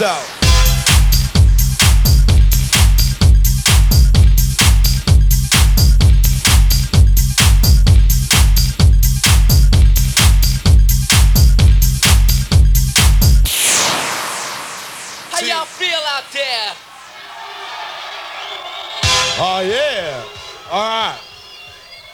this out. How y'all feel out there? Oh yeah. All right.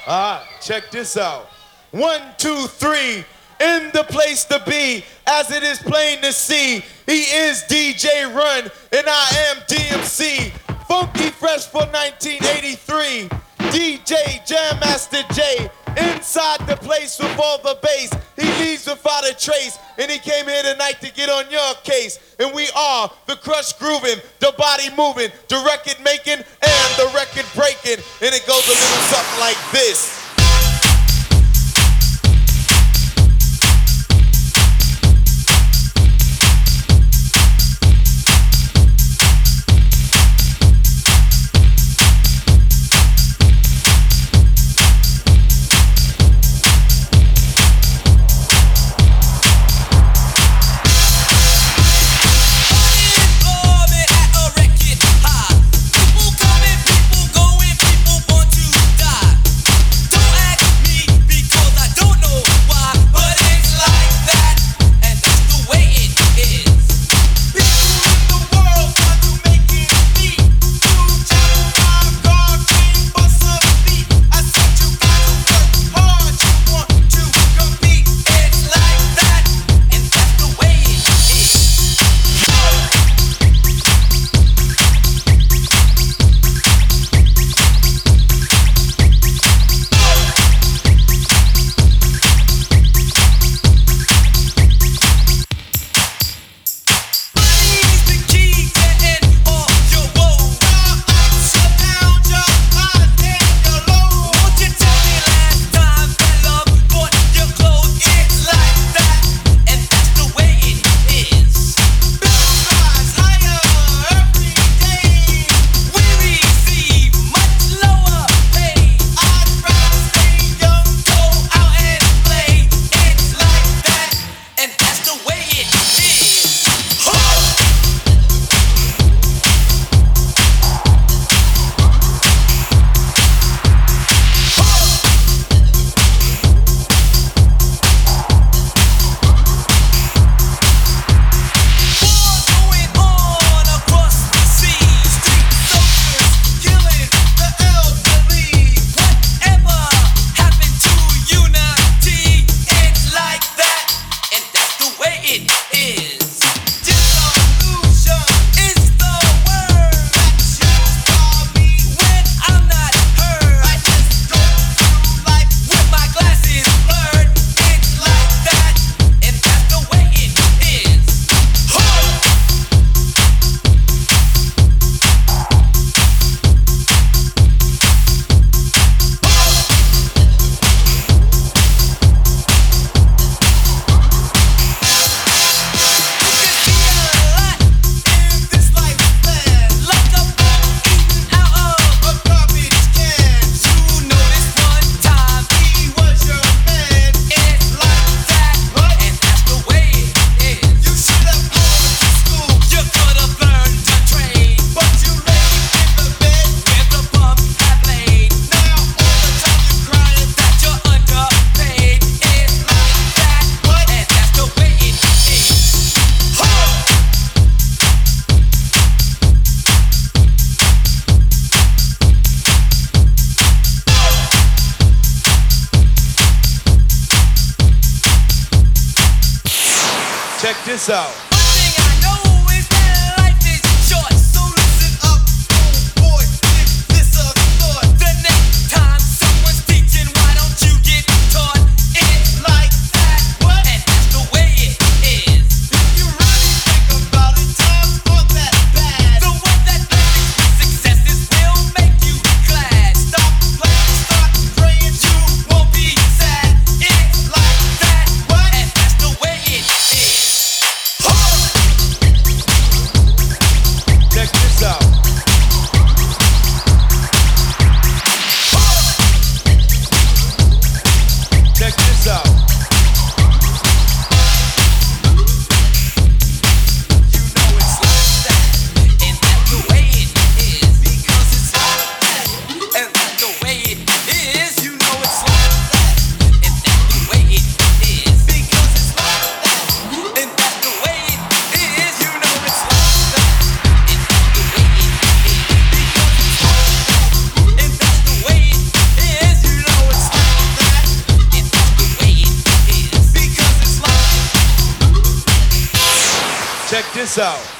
All right. Check this out. One, two, three. In the place to be, as it is plain to see, he is DJ Run, and I am DMC. Funky Fresh for 1983. DJ Jam Master Jay. Inside the place with all the bass. He leaves without a trace. And he came here tonight to get on your case. And we are the crush grooving, the body moving, the record making, and the record breaking. And it goes a little something like this. Out. This